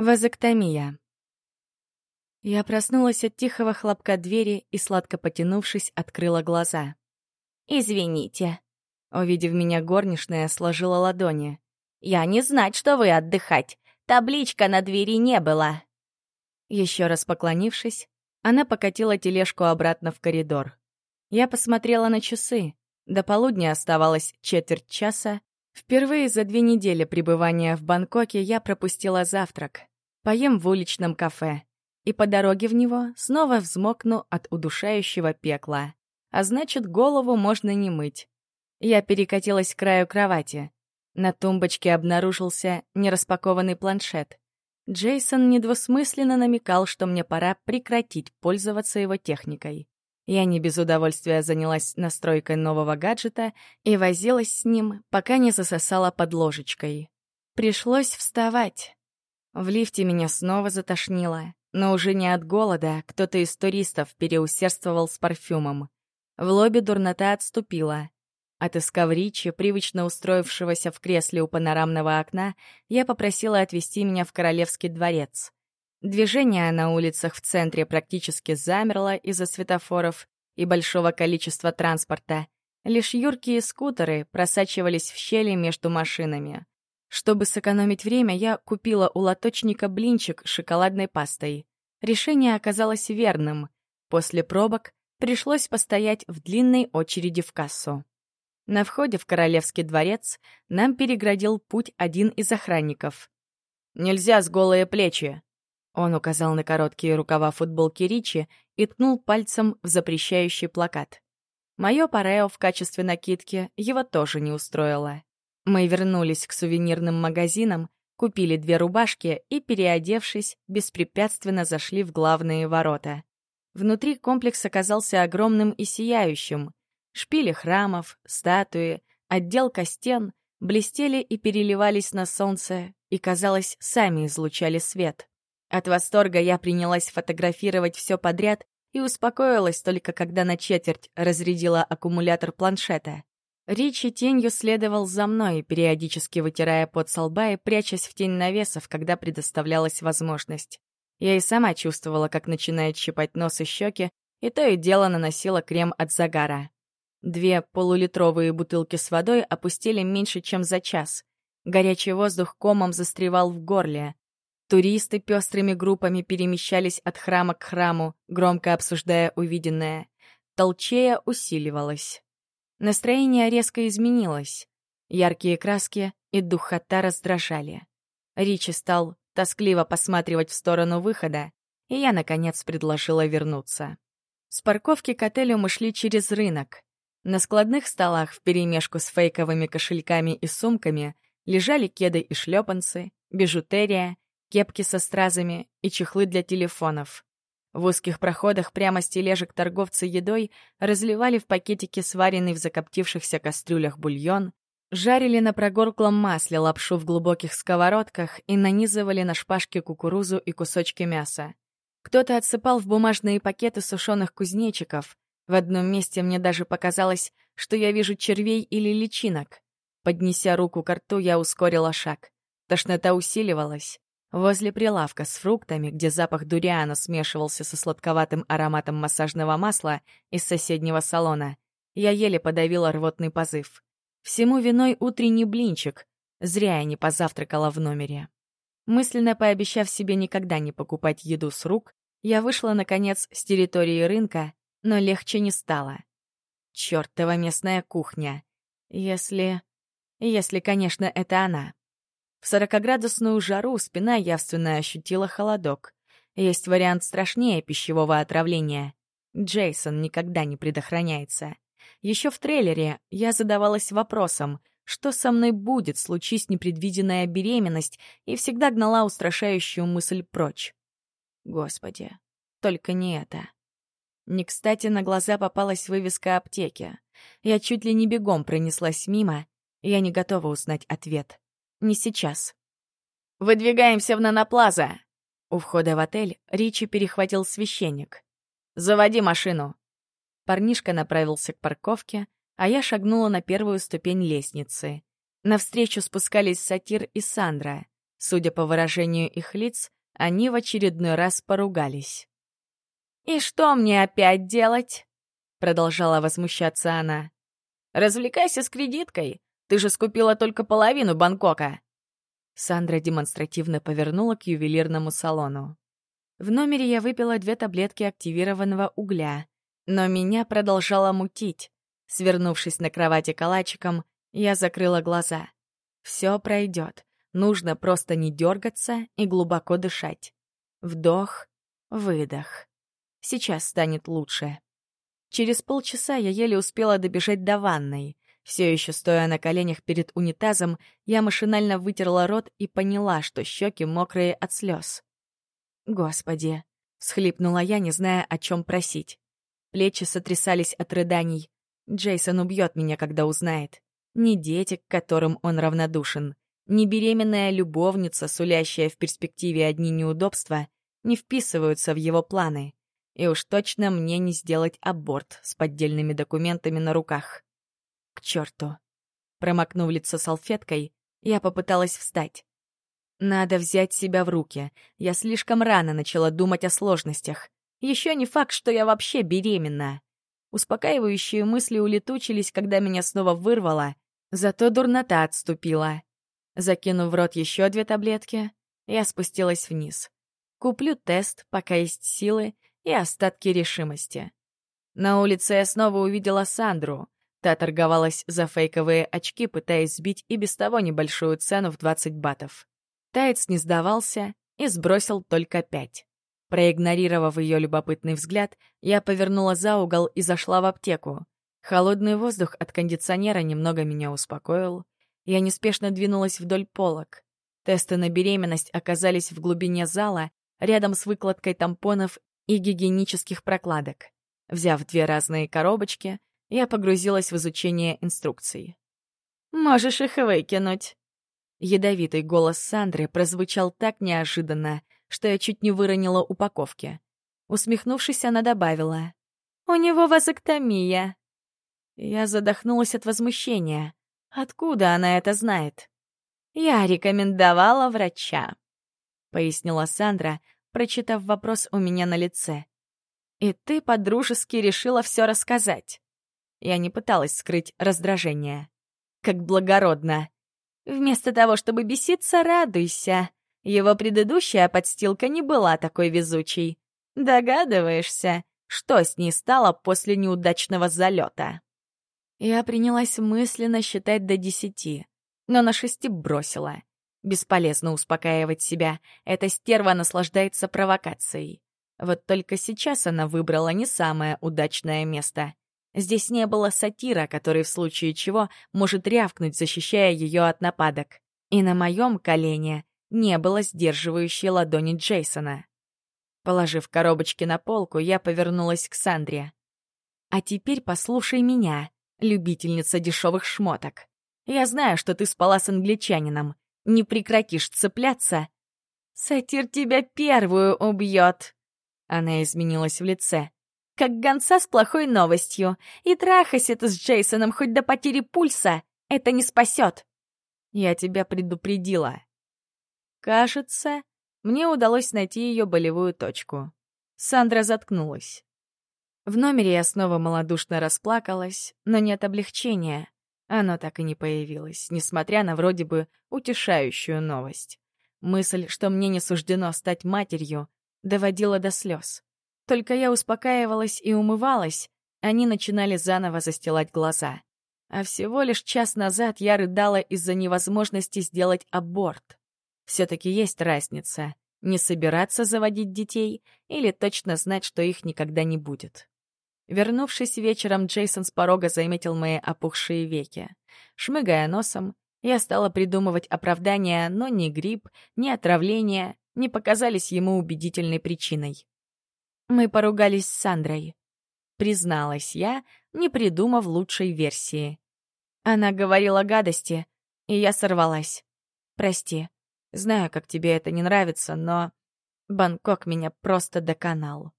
Вазоктомия. Я проснулась от тихого хлопка двери и, сладко потянувшись, открыла глаза. «Извините», — увидев меня горничная, сложила ладони. «Я не знать, что вы отдыхать. Табличка на двери не было». Еще раз поклонившись, она покатила тележку обратно в коридор. Я посмотрела на часы. До полудня оставалось четверть часа. Впервые за две недели пребывания в Бангкоке я пропустила завтрак поем в уличном кафе. И по дороге в него снова взмокну от удушающего пекла. А значит, голову можно не мыть. Я перекатилась к краю кровати. На тумбочке обнаружился нераспакованный планшет. Джейсон недвусмысленно намекал, что мне пора прекратить пользоваться его техникой. Я не без удовольствия занялась настройкой нового гаджета и возилась с ним, пока не засосала под ложечкой. Пришлось вставать. В лифте меня снова затошнило, но уже не от голода, кто-то из туристов переусердствовал с парфюмом. В лобби дурнота отступила. Отыскав Ричи, привычно устроившегося в кресле у панорамного окна, я попросила отвезти меня в Королевский дворец. Движение на улицах в центре практически замерло из-за светофоров и большого количества транспорта. Лишь юркие скутеры просачивались в щели между машинами. Чтобы сэкономить время, я купила у лоточника блинчик с шоколадной пастой. Решение оказалось верным. После пробок пришлось постоять в длинной очереди в кассу. На входе в Королевский дворец нам переградил путь один из охранников. «Нельзя с голые плечи!» Он указал на короткие рукава футболки Ричи и ткнул пальцем в запрещающий плакат. Мое парео в качестве накидки его тоже не устроило. Мы вернулись к сувенирным магазинам, купили две рубашки и, переодевшись, беспрепятственно зашли в главные ворота. Внутри комплекс оказался огромным и сияющим. Шпили храмов, статуи, отделка стен блестели и переливались на солнце, и, казалось, сами излучали свет. От восторга я принялась фотографировать все подряд и успокоилась только когда на четверть разрядила аккумулятор планшета. Ричи тенью следовал за мной, периодически вытирая пот со лба и прячась в тень навесов, когда предоставлялась возможность. Я и сама чувствовала, как начинает щипать нос и щеки, и то и дело наносила крем от загара. Две полулитровые бутылки с водой опустили меньше, чем за час. Горячий воздух комом застревал в горле. Туристы пестрыми группами перемещались от храма к храму, громко обсуждая увиденное. Толчея усиливалась. Настроение резко изменилось. Яркие краски и духота раздражали. Ричи стал тоскливо посматривать в сторону выхода, и я, наконец, предложила вернуться. С парковки к отелю мы шли через рынок. На складных столах вперемешку с фейковыми кошельками и сумками лежали кеды и шлепанцы, бижутерия, кепки со стразами и чехлы для телефонов. В узких проходах прямо с тележек торговцы едой разливали в пакетики сваренный в закоптившихся кастрюлях бульон, жарили на прогорклом масле лапшу в глубоких сковородках и нанизывали на шпажки кукурузу и кусочки мяса. Кто-то отсыпал в бумажные пакеты сушеных кузнечиков. В одном месте мне даже показалось, что я вижу червей или личинок. Поднеся руку к рту, я ускорила шаг. Тошнота усиливалась. Возле прилавка с фруктами, где запах дуриана смешивался со сладковатым ароматом массажного масла из соседнего салона, я еле подавила рвотный позыв. Всему виной утренний блинчик. Зря я не позавтракала в номере. Мысленно пообещав себе никогда не покупать еду с рук, я вышла, наконец, с территории рынка, но легче не стало. Чёртова местная кухня. Если... Если, конечно, это она. В сорокоградусную жару спина явственно ощутила холодок. Есть вариант страшнее пищевого отравления. Джейсон никогда не предохраняется. Еще в трейлере я задавалась вопросом, что со мной будет, случись непредвиденная беременность, и всегда гнала устрашающую мысль прочь. Господи, только не это. Не кстати на глаза попалась вывеска аптеки. Я чуть ли не бегом пронеслась мимо, я не готова узнать ответ. Не сейчас. «Выдвигаемся в Наноплаза!» У входа в отель Ричи перехватил священник. «Заводи машину!» Парнишка направился к парковке, а я шагнула на первую ступень лестницы. Навстречу спускались Сатир и Сандра. Судя по выражению их лиц, они в очередной раз поругались. «И что мне опять делать?» — продолжала возмущаться она. «Развлекайся с кредиткой. Ты же скупила только половину Бангкока». Сандра демонстративно повернула к ювелирному салону. В номере я выпила две таблетки активированного угля, но меня продолжало мутить. Свернувшись на кровати калачиком, я закрыла глаза. Все пройдет. Нужно просто не дергаться и глубоко дышать. Вдох, выдох. Сейчас станет лучше. Через полчаса я еле успела добежать до ванной. Все еще стоя на коленях перед унитазом, я машинально вытерла рот и поняла, что щеки мокрые от слез. «Господи!» — всхлипнула я, не зная, о чем просить. Плечи сотрясались от рыданий. Джейсон убьет меня, когда узнает. Не дети, к которым он равнодушен, ни беременная любовница, сулящая в перспективе одни неудобства, не вписываются в его планы. И уж точно мне не сделать аборт с поддельными документами на руках. К черту. Промокнув лицо салфеткой, я попыталась встать. Надо взять себя в руки. Я слишком рано начала думать о сложностях. Еще не факт, что я вообще беременна. Успокаивающие мысли улетучились, когда меня снова вырвало, зато дурнота отступила. Закинув в рот еще две таблетки, я спустилась вниз. Куплю тест, пока есть силы и остатки решимости. На улице я снова увидела Сандру. Та торговалась за фейковые очки, пытаясь сбить и без того небольшую цену в 20 батов. Таец не сдавался и сбросил только пять. Проигнорировав ее любопытный взгляд, я повернула за угол и зашла в аптеку. Холодный воздух от кондиционера немного меня успокоил. Я неспешно двинулась вдоль полок. Тесты на беременность оказались в глубине зала, рядом с выкладкой тампонов и гигиенических прокладок. Взяв две разные коробочки, я погрузилась в изучение инструкций. «Можешь их выкинуть». Ядовитый голос Сандры прозвучал так неожиданно, что я чуть не выронила упаковки. Усмехнувшись, она добавила. «У него вазоктомия». Я задохнулась от возмущения. Откуда она это знает? Я рекомендовала врача, пояснила Сандра, прочитав вопрос у меня на лице. И ты подружески решила все рассказать. Я не пыталась скрыть раздражение. Как благородно. Вместо того, чтобы беситься, радуйся. Его предыдущая подстилка не была такой везучей. Догадываешься, что с ней стало после неудачного залета? Я принялась мысленно считать до десяти, но на шести бросила. Бесполезно успокаивать себя, эта стерва наслаждается провокацией. Вот только сейчас она выбрала не самое удачное место. Здесь не было сатира, который в случае чего может рявкнуть, защищая ее от нападок. И на моем колене не было сдерживающей ладони Джейсона. Положив коробочки на полку, я повернулась к Сандре. «А теперь послушай меня любительница дешевых шмоток. Я знаю, что ты спала с англичанином. Не прекратишь цепляться. Сатир тебя первую убьет. Она изменилась в лице. Как гонца с плохой новостью. И трахайся ты с Джейсоном хоть до потери пульса. Это не спасет. Я тебя предупредила. Кажется, мне удалось найти ее болевую точку. Сандра заткнулась. В номере я снова малодушно расплакалась, но нет облегчения. Оно так и не появилось, несмотря на вроде бы утешающую новость. Мысль, что мне не суждено стать матерью, доводила до слез. Только я успокаивалась и умывалась, они начинали заново застилать глаза. А всего лишь час назад я рыдала из-за невозможности сделать аборт. Все-таки есть разница — не собираться заводить детей или точно знать, что их никогда не будет. Вернувшись вечером, Джейсон с порога заметил мои опухшие веки. Шмыгая носом, я стала придумывать оправдания, но ни грипп, ни отравление не показались ему убедительной причиной. Мы поругались с Сандрой. Призналась я, не придумав лучшей версии. Она говорила гадости, и я сорвалась. Прости. Знаю, как тебе это не нравится, но... Бангкок меня просто доконал.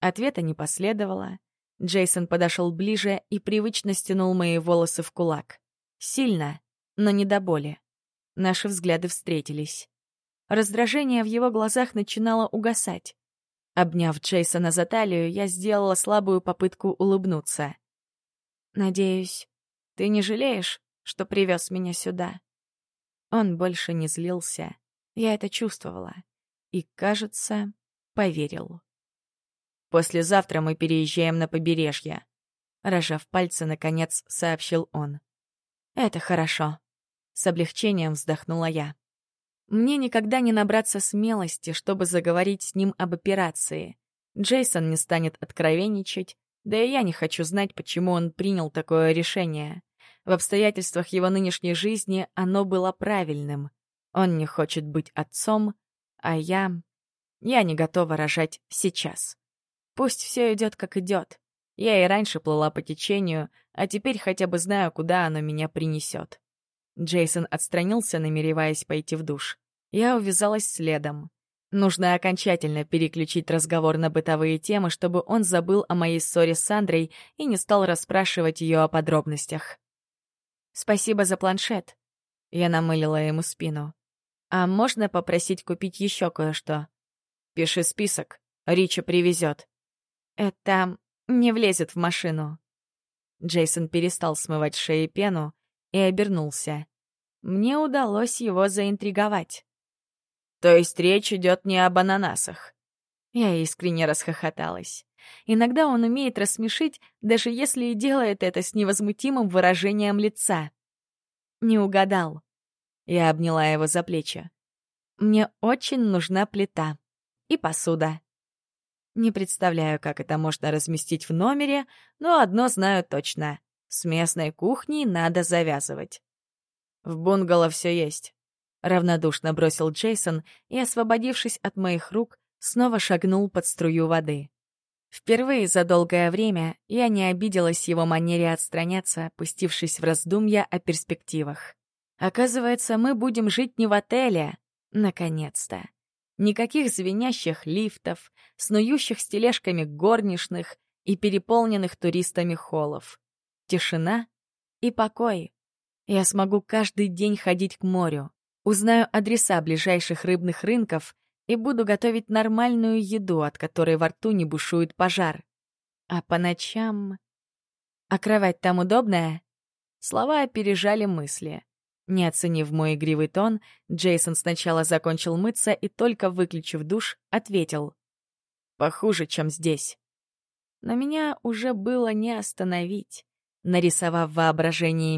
Ответа не последовало. Джейсон подошел ближе и привычно стянул мои волосы в кулак. Сильно, но не до боли. Наши взгляды встретились. Раздражение в его глазах начинало угасать. Обняв Джейсона за талию, я сделала слабую попытку улыбнуться. «Надеюсь, ты не жалеешь, что привез меня сюда?» Он больше не злился. Я это чувствовала. И, кажется, поверил. «Послезавтра мы переезжаем на побережье», — рожав пальцы, наконец сообщил он. «Это хорошо», — с облегчением вздохнула я. Мне никогда не набраться смелости, чтобы заговорить с ним об операции. Джейсон не станет откровенничать, да и я не хочу знать, почему он принял такое решение. В обстоятельствах его нынешней жизни оно было правильным. Он не хочет быть отцом, а я... Я не готова рожать сейчас. Пусть все идет как идет. Я и раньше плыла по течению, а теперь хотя бы знаю, куда оно меня принесет. Джейсон отстранился, намереваясь пойти в душ. Я увязалась следом. Нужно окончательно переключить разговор на бытовые темы, чтобы он забыл о моей ссоре с Сандрой и не стал расспрашивать ее о подробностях. «Спасибо за планшет», — я намылила ему спину. «А можно попросить купить еще кое-что?» «Пиши список, Рича привезет». «Это не влезет в машину». Джейсон перестал смывать шеи пену и обернулся. Мне удалось его заинтриговать. То есть речь идет не об ананасах. Я искренне расхохоталась. Иногда он умеет рассмешить, даже если и делает это с невозмутимым выражением лица. Не угадал. Я обняла его за плечи. Мне очень нужна плита. И посуда. Не представляю, как это можно разместить в номере, но одно знаю точно. С местной кухней надо завязывать. В бунгало все есть. Равнодушно бросил Джейсон и, освободившись от моих рук, снова шагнул под струю воды. Впервые за долгое время я не обиделась его манере отстраняться, пустившись в раздумья о перспективах. Оказывается, мы будем жить не в отеле. Наконец-то. Никаких звенящих лифтов, снующих с тележками горничных и переполненных туристами холлов. Тишина и покой. Я смогу каждый день ходить к морю, узнаю адреса ближайших рыбных рынков и буду готовить нормальную еду, от которой во рту не бушует пожар. А по ночам... А кровать там удобная? Слова опережали мысли. Не оценив мой игривый тон, Джейсон сначала закончил мыться и, только выключив душ, ответил. «Похуже, чем здесь». Но меня уже было не остановить. Нарисовав в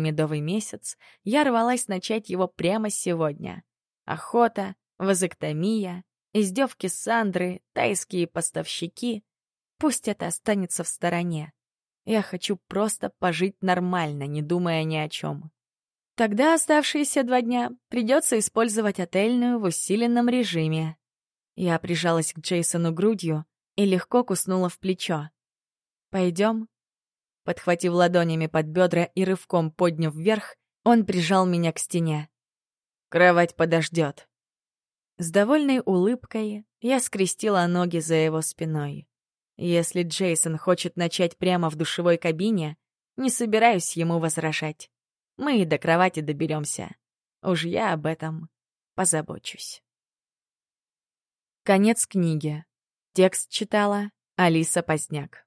медовый месяц, я рвалась начать его прямо сегодня. Охота, вазоктомия, издевки Сандры, тайские поставщики. Пусть это останется в стороне. Я хочу просто пожить нормально, не думая ни о чем. Тогда оставшиеся два дня придется использовать отельную в усиленном режиме. Я прижалась к Джейсону грудью и легко куснула в плечо. «Пойдем?» Подхватив ладонями под бедра и рывком подняв вверх, он прижал меня к стене. «Кровать подождет». С довольной улыбкой я скрестила ноги за его спиной. Если Джейсон хочет начать прямо в душевой кабине, не собираюсь ему возражать. Мы и до кровати доберемся. Уж я об этом позабочусь. Конец книги. Текст читала Алиса Поздняк.